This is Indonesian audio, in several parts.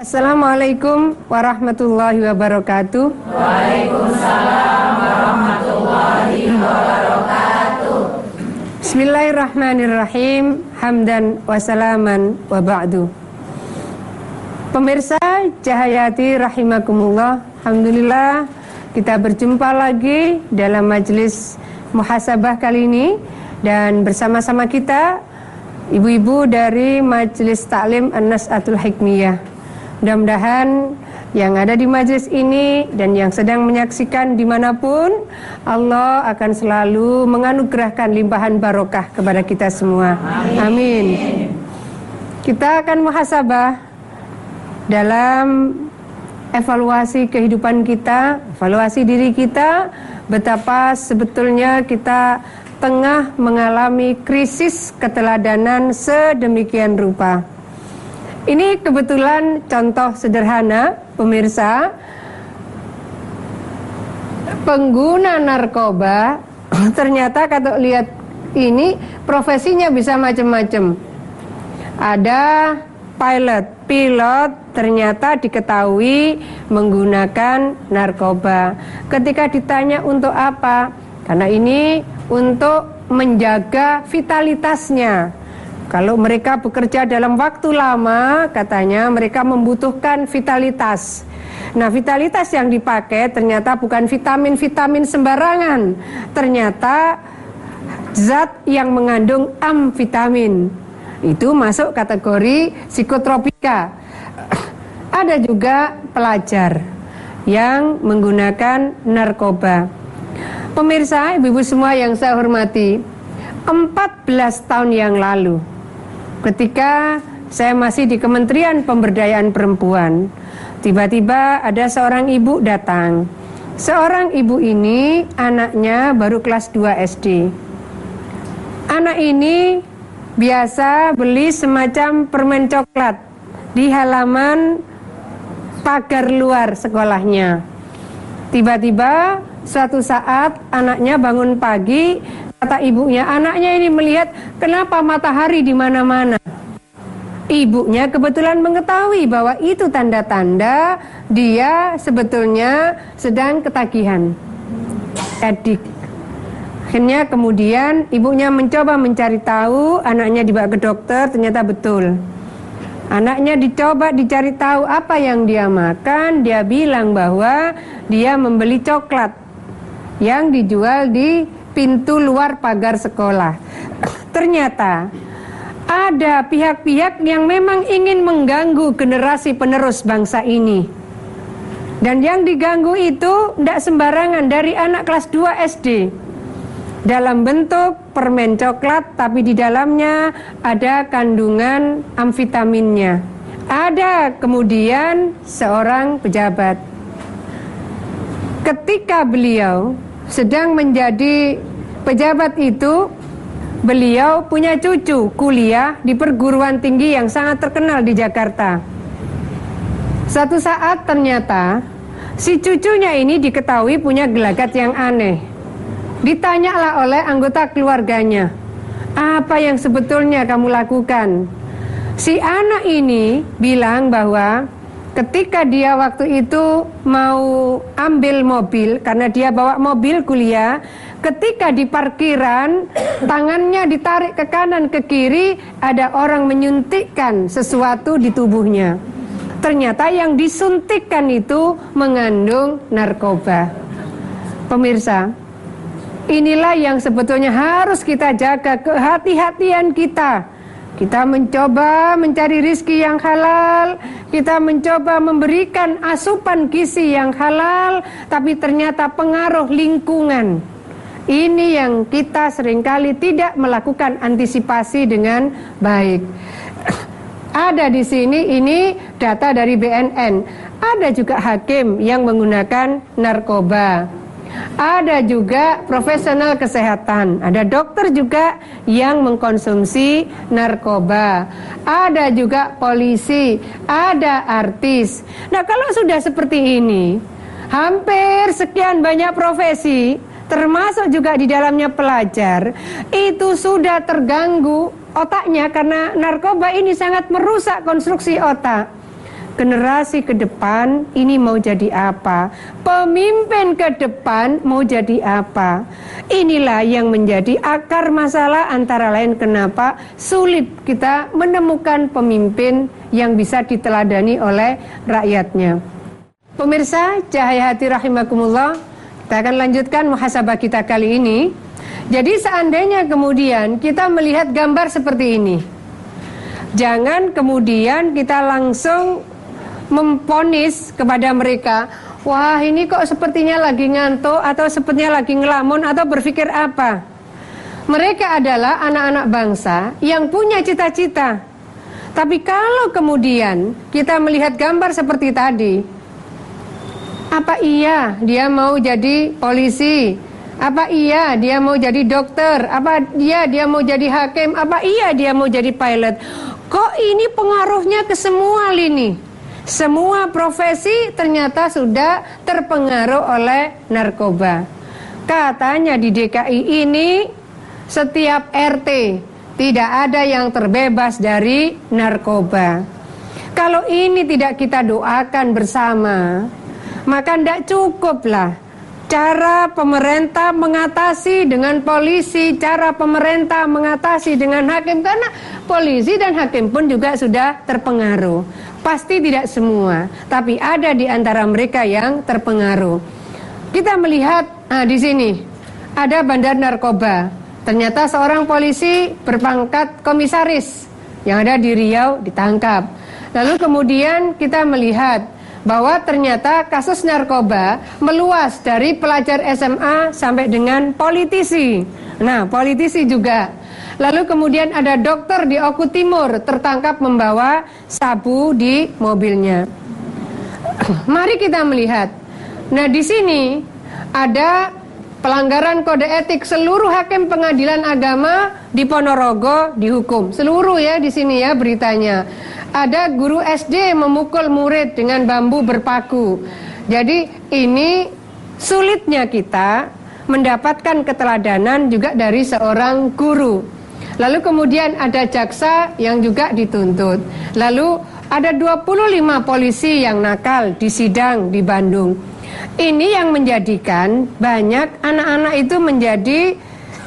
Assalamualaikum warahmatullahi wabarakatuh. Waalaikumsalam warahmatullahi wabarakatuh. Bismillahirrahmanirrahim. Hamdan wassalaman wa ba'du. Pemirsa Cahayati rahimakumullah. Alhamdulillah kita berjumpa lagi dalam majelis muhasabah kali ini dan bersama-sama kita ibu-ibu dari Majelis Taklim An-Nas'atul Hikmiyah. Mudah-mudahan yang ada di majelis ini dan yang sedang menyaksikan di mana pun Allah akan selalu menganugerahkan limpahan barokah kepada kita semua. Amin. Amin. Kita akan muhasabah dalam evaluasi kehidupan kita, evaluasi diri kita, betapa sebetulnya kita tengah mengalami krisis keteladanan sedemikian rupa. Ini kebetulan contoh sederhana, pemirsa. Pengguna narkoba ternyata kalau lihat ini profesinya bisa macam-macam. Ada pilot, pilot ternyata diketahui menggunakan narkoba. Ketika ditanya untuk apa? Karena ini untuk menjaga vitalitasnya kalau mereka bekerja dalam waktu lama, katanya mereka membutuhkan vitalitas. Nah, vitalitas yang dipakai ternyata bukan vitamin-vitamin sembarangan. Ternyata zat yang mengandung amfetamin. Itu masuk kategori psikotropika. Ada juga pelajar yang menggunakan narkoba. Pemirsa, ibu-ibu semua yang saya hormati, 14 tahun yang lalu Ketika saya masih di Kementerian Pemberdayaan Perempuan, tiba-tiba ada seorang ibu datang. Seorang ibu ini anaknya baru kelas 2 SD. Anak ini biasa beli semacam permen coklat di halaman pagar luar sekolahnya. Tiba-tiba suatu saat anaknya bangun pagi Kata ibunya, anaknya ini melihat kenapa matahari di mana-mana. Ibunya kebetulan mengetahui bahwa itu tanda-tanda dia sebetulnya sedang ketagihan. Edik. Akhirnya kemudian ibunya mencoba mencari tahu, anaknya dibawa ke dokter, ternyata betul. Anaknya dicoba dicari tahu apa yang dia makan, dia bilang bahwa dia membeli coklat yang dijual di pintu luar pagar sekolah. Ternyata ada pihak-pihak yang memang ingin mengganggu generasi penerus bangsa ini. Dan yang diganggu itu tidak sembarangan dari anak kelas 2 SD. Dalam bentuk permen coklat tapi di dalamnya ada kandungan amfetaminnya. Ada kemudian seorang pejabat. Ketika beliau sedang menjadi pejabat itu beliau punya cucu kuliah di perguruan tinggi yang sangat terkenal di Jakarta. Satu saat ternyata si cucunya ini diketahui punya gelagat yang aneh. Ditanyalah oleh anggota keluarganya, apa yang sebetulnya kamu lakukan? Si anak ini bilang bahwa ketika dia waktu itu mau ambil mobil karena dia bawa mobil kuliah ketika di parkiran tangannya ditarik ke kanan ke kiri ada orang menyuntikkan sesuatu di tubuhnya. Ternyata yang disuntikkan itu mengandung narkoba. Pemirsa inilah yang sebetulnya harus kita jaga kehati-hatian kita kita mencoba mencari rizki yang halal, kita mencoba memberikan asupan gizi yang halal, tapi ternyata pengaruh lingkungan. Ini yang kita sering kali tidak melakukan antisipasi dengan baik. Ada di sini ini data dari BNN. Ada juga hakim yang menggunakan narkoba. Ada juga profesional kesehatan, ada dokter juga yang mengkonsumsi narkoba. Ada juga polisi, ada artis. Nah, kalau sudah seperti ini, hampir sekian banyak profesi termasuk juga di dalamnya pelajar itu sudah terganggu otaknya karena narkoba ini sangat merusak konstruksi otak. Generasi ke depan ini mau jadi apa? Pemimpin ke depan mau jadi apa? Inilah yang menjadi akar masalah antara lain kenapa sulit kita menemukan pemimpin yang bisa diteladani oleh rakyatnya. Pemirsa, cahaya hati rahimakumullah, kita akan lanjutkan muhasabah kita kali ini. Jadi seandainya kemudian kita melihat gambar seperti ini, jangan kemudian kita langsung memponis kepada mereka, wah ini kok sepertinya lagi ngantuk atau sepertinya lagi ngelamun atau berpikir apa. Mereka adalah anak-anak bangsa yang punya cita-cita. Tapi kalau kemudian kita melihat gambar seperti tadi, apa iya dia mau jadi polisi? Apa iya dia mau jadi dokter? Apa iya dia mau jadi hakim? Apa iya dia mau jadi pilot? Kok ini pengaruhnya ke semua lini? Semua profesi ternyata sudah terpengaruh oleh narkoba. Katanya di DKI ini setiap RT tidak ada yang terbebas dari narkoba. Kalau ini tidak kita doakan bersama, maka tidak cukuplah cara pemerintah mengatasi dengan polisi, cara pemerintah mengatasi dengan hakim karena polisi dan hakim pun juga sudah terpengaruh. Pasti tidak semua, tapi ada di antara mereka yang terpengaruh. Kita melihat nah, di sini ada bandar narkoba. Ternyata seorang polisi berpangkat komisaris yang ada di Riau ditangkap. Lalu kemudian kita melihat bahwa ternyata kasus narkoba meluas dari pelajar SMA sampai dengan politisi. Nah, politisi juga Lalu kemudian ada dokter di Oku Timur tertangkap membawa sabu di mobilnya. Mari kita melihat. Nah, di sini ada pelanggaran kode etik seluruh hakim pengadilan agama di Ponorogo dihukum. Seluruh ya di sini ya beritanya. Ada guru SD memukul murid dengan bambu berpaku. Jadi ini sulitnya kita mendapatkan keteladanan juga dari seorang guru. Lalu kemudian ada jaksa yang juga dituntut. Lalu ada 25 polisi yang nakal di sidang di Bandung. Ini yang menjadikan banyak anak-anak itu menjadi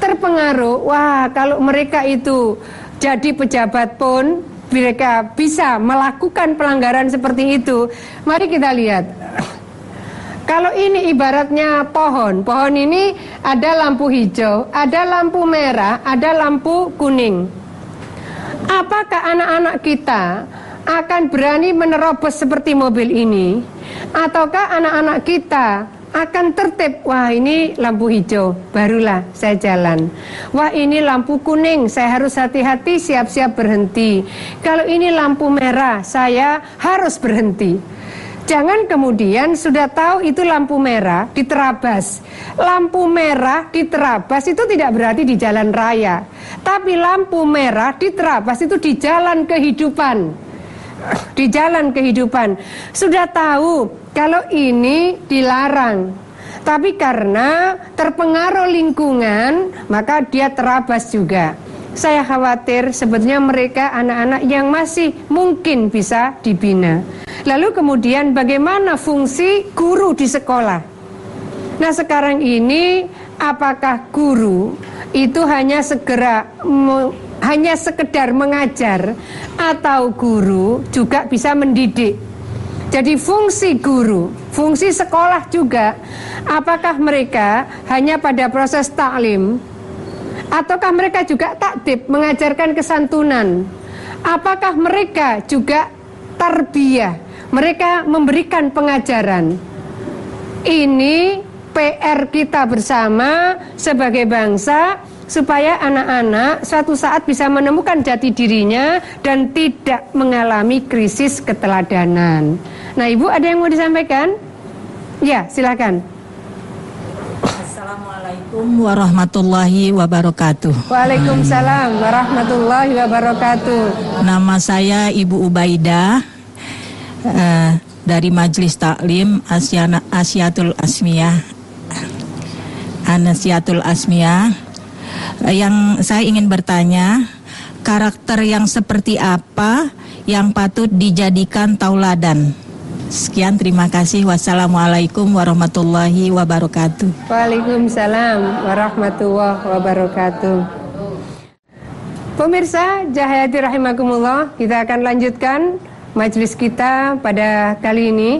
terpengaruh. Wah, kalau mereka itu jadi pejabat pun mereka bisa melakukan pelanggaran seperti itu. Mari kita lihat. Kalau ini ibaratnya pohon, pohon ini ada lampu hijau, ada lampu merah, ada lampu kuning. Apakah anak-anak kita akan berani menerobos seperti mobil ini? Ataukah anak-anak kita akan tertib, wah ini lampu hijau, barulah saya jalan. Wah ini lampu kuning, saya harus hati-hati siap-siap berhenti. Kalau ini lampu merah, saya harus berhenti. Jangan kemudian sudah tahu itu lampu merah diterabas. Lampu merah diterabas itu tidak berarti di jalan raya. Tapi lampu merah diterabas itu di jalan kehidupan. Di jalan kehidupan. Sudah tahu kalau ini dilarang. Tapi karena terpengaruh lingkungan, maka dia terabas juga. Saya khawatir sebetulnya mereka anak-anak yang masih mungkin bisa dibina. Lalu kemudian bagaimana fungsi guru di sekolah? Nah sekarang ini apakah guru itu hanya segera hanya sekedar mengajar atau guru juga bisa mendidik? Jadi fungsi guru, fungsi sekolah juga apakah mereka hanya pada proses taklim Ataukah mereka juga takdib mengajarkan kesantunan? Apakah mereka juga tarbiyah? Mereka memberikan pengajaran. Ini PR kita bersama sebagai bangsa supaya anak-anak suatu saat bisa menemukan jati dirinya dan tidak mengalami krisis keteladanan. Nah, Ibu ada yang mau disampaikan? Ya, silakan. Assalamualaikum warahmatullahi wabarakatuh. Waalaikumsalam warahmatullahi wabarakatuh. Nama saya Ibu Ubaidah uh, dari Majelis Taklim Asyana, Asyatul Asmiyah. Anasiatul Asmiyah. Uh, yang saya ingin bertanya, karakter yang seperti apa yang patut dijadikan tauladan. Sekian terima kasih. Wassalamualaikum warahmatullahi wabarakatuh. Waalaikumsalam warahmatullahi wabarakatuh. Pemirsa Jahayati rahimakumullah, kita akan lanjutkan majelis kita pada kali ini.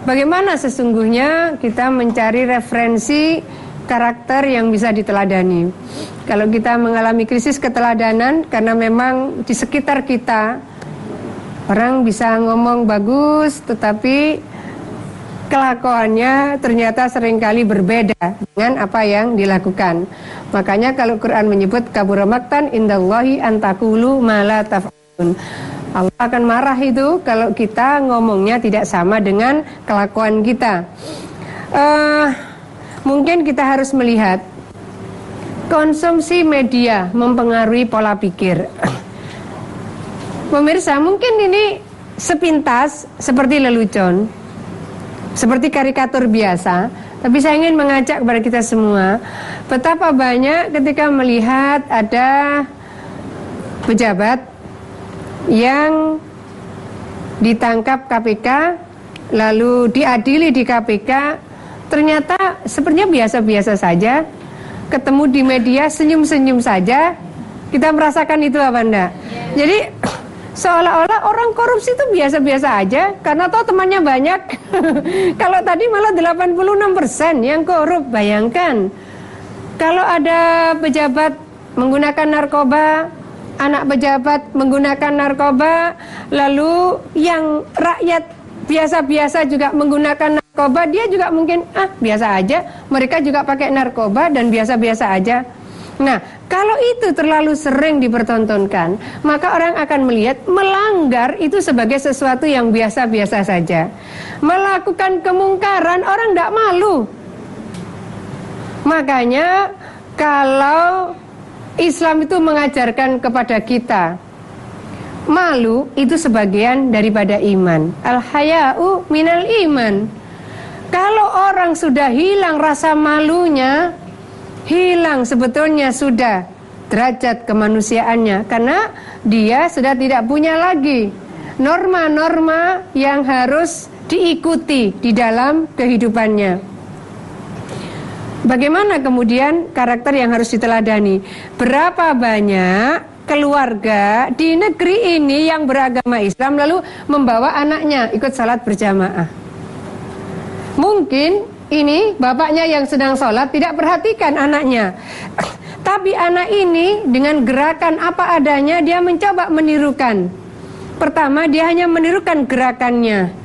Bagaimana sesungguhnya kita mencari referensi karakter yang bisa diteladani. Kalau kita mengalami krisis keteladanan karena memang di sekitar kita orang bisa ngomong bagus tetapi kelakuannya ternyata sering kali berbeda dengan apa yang dilakukan. Makanya kalau Quran menyebut kaburamaktan indallahi antakulu mala taf'alun. Allah akan marah itu kalau kita ngomongnya tidak sama dengan kelakuan kita. Uh, mungkin kita harus melihat konsumsi media mempengaruhi pola pikir. Pemirsa, mungkin ini sepintas seperti lelucon, seperti karikatur biasa, tapi saya ingin mengajak kepada kita semua betapa banyak ketika melihat ada pejabat yang ditangkap KPK lalu diadili di KPK ternyata sepertinya biasa-biasa saja ketemu di media senyum-senyum saja kita merasakan itu apa enggak jadi seolah-olah orang korupsi itu biasa-biasa aja karena toh temannya banyak. kalau tadi malah 86% yang korup, bayangkan. Kalau ada pejabat menggunakan narkoba, anak pejabat menggunakan narkoba, lalu yang rakyat biasa-biasa juga menggunakan narkoba, dia juga mungkin ah biasa aja. Mereka juga pakai narkoba dan biasa-biasa aja. Nah, kalau itu terlalu sering dipertontonkan, maka orang akan melihat melanggar itu sebagai sesuatu yang biasa-biasa saja. Melakukan kemungkaran orang tidak malu. Makanya kalau Islam itu mengajarkan kepada kita malu itu sebagian daripada iman. Al-haya'u minal iman. Kalau orang sudah hilang rasa malunya, hilang sebetulnya sudah derajat kemanusiaannya karena dia sudah tidak punya lagi norma-norma yang harus diikuti di dalam kehidupannya. Bagaimana kemudian karakter yang harus diteladani? Berapa banyak keluarga di negeri ini yang beragama Islam lalu membawa anaknya ikut salat berjamaah? Mungkin ini bapaknya yang sedang sholat tidak perhatikan anaknya. Tapi anak ini dengan gerakan apa adanya dia mencoba menirukan. Pertama dia hanya menirukan gerakannya.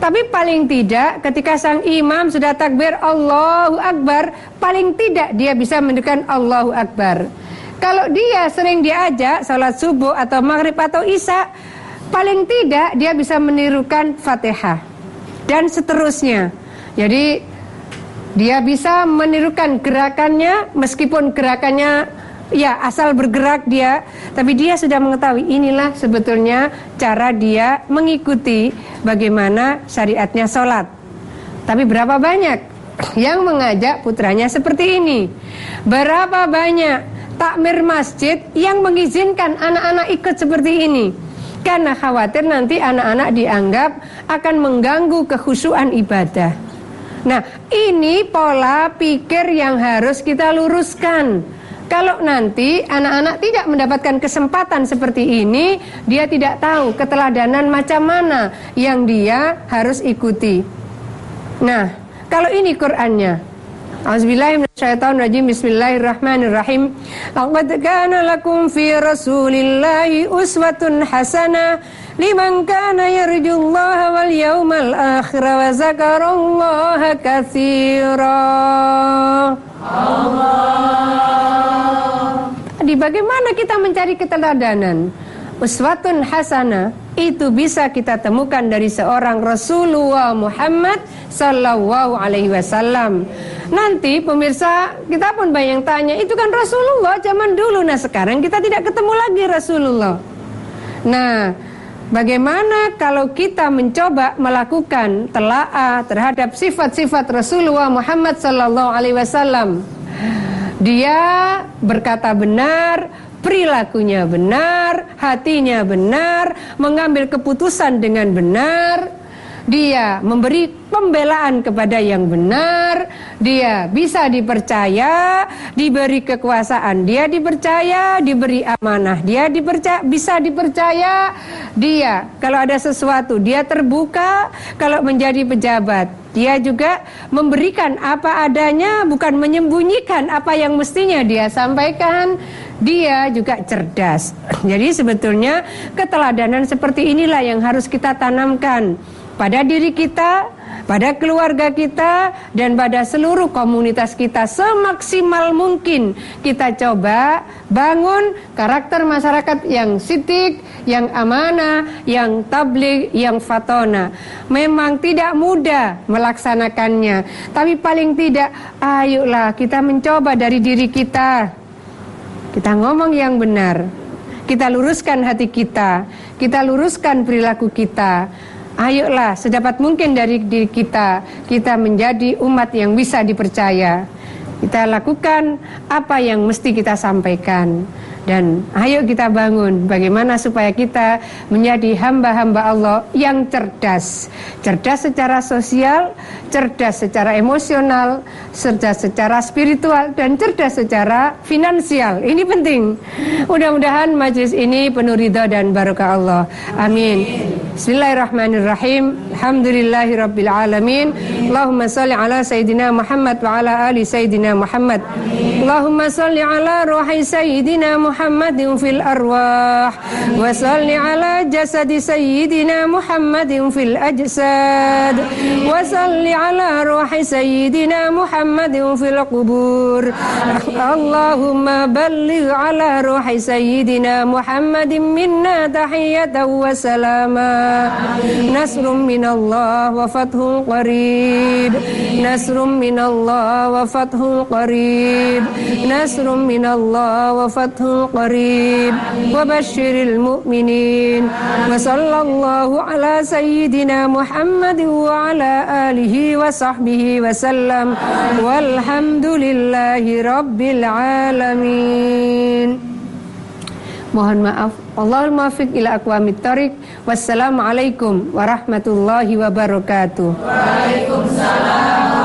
Tapi paling tidak ketika sang imam sudah takbir Allahu Akbar, paling tidak dia bisa menirukan Allahu Akbar. Kalau dia sering diajak sholat subuh atau maghrib atau isya, paling tidak dia bisa menirukan fatihah dan seterusnya. Jadi dia bisa menirukan gerakannya meskipun gerakannya ya asal bergerak dia, tapi dia sudah mengetahui inilah sebetulnya cara dia mengikuti bagaimana syariatnya sholat. Tapi berapa banyak yang mengajak putranya seperti ini? Berapa banyak takmir masjid yang mengizinkan anak-anak ikut seperti ini? Karena khawatir nanti anak-anak dianggap akan mengganggu kekhusyuan ibadah. Nah, ini pola pikir yang harus kita luruskan. Kalau nanti anak-anak tidak mendapatkan kesempatan seperti ini, dia tidak tahu keteladanan macam mana yang dia harus ikuti. Nah, kalau ini Qur'annya. Auzubillahi Bismillahirrahmanirrahim. Laqad kana lakum fi Rasulillahi uswatun hasanah liman kana yarjullaha wal yawmal akhir wa zakarallaha. Allah. Di bagaimana kita mencari keteladanan? Uswatun hasanah itu bisa kita temukan dari seorang Rasulullah Muhammad sallallahu alaihi wasallam. Nanti pemirsa kita pun banyak tanya, itu kan Rasulullah zaman dulu. Nah, sekarang kita tidak ketemu lagi Rasulullah. Nah, Bagaimana kalau kita mencoba melakukan telaah terhadap sifat-sifat Rasulullah Muhammad sallallahu alaihi wasallam? Dia berkata benar, perilakunya benar, hatinya benar, mengambil keputusan dengan benar, dia memberi pembelaan kepada yang benar, dia bisa dipercaya, diberi kekuasaan, dia dipercaya, diberi amanah, dia dipercaya, bisa dipercaya, dia kalau ada sesuatu dia terbuka, kalau menjadi pejabat dia juga memberikan apa adanya, bukan menyembunyikan apa yang mestinya dia sampaikan. Dia juga cerdas. Jadi sebetulnya keteladanan seperti inilah yang harus kita tanamkan pada diri kita, pada keluarga kita, dan pada seluruh komunitas kita semaksimal mungkin kita coba bangun karakter masyarakat yang sitik, yang amanah, yang tabligh, yang fatona. Memang tidak mudah melaksanakannya, tapi paling tidak ayolah kita mencoba dari diri kita. Kita ngomong yang benar. Kita luruskan hati kita, kita luruskan perilaku kita, Ayolah sedapat mungkin dari diri kita Kita menjadi umat yang bisa dipercaya Kita lakukan apa yang mesti kita sampaikan dan ayo kita bangun bagaimana supaya kita menjadi hamba-hamba Allah yang cerdas. Cerdas secara sosial, cerdas secara emosional, cerdas secara spiritual, dan cerdas secara finansial. Ini penting. Mudah-mudahan majlis ini penuh ridha dan barokah Allah. Amin. Bismillahirrahmanirrahim. Alhamdulillahirabbil alamin. Allahumma salli ala sayyidina Muhammad wa ala ali sayyidina Muhammad. Allahumma salli ala ruhi sayyidina Muhammadin fil arwah wa salli ala jasadi sayyidina Muhammadin fil ajsad wa salli على روح سيدنا محمد في القبور. اللهم بلغ على روح سيدنا محمد منا تحية وسلاما. نصر من الله وفتح قريب. نصر من الله وفتح قريب. نصر من الله وفتح قريب. وبشر المؤمنين. وصلى الله على سيدنا محمد وعلى آله وصحبه وسلم والحمد لله رب العالمين Mohon maaf. Allahul muwaffiq ila aqwamit thoriq. Wassalamualaikum warahmatullahi wabarakatuh. Waalaikumsalam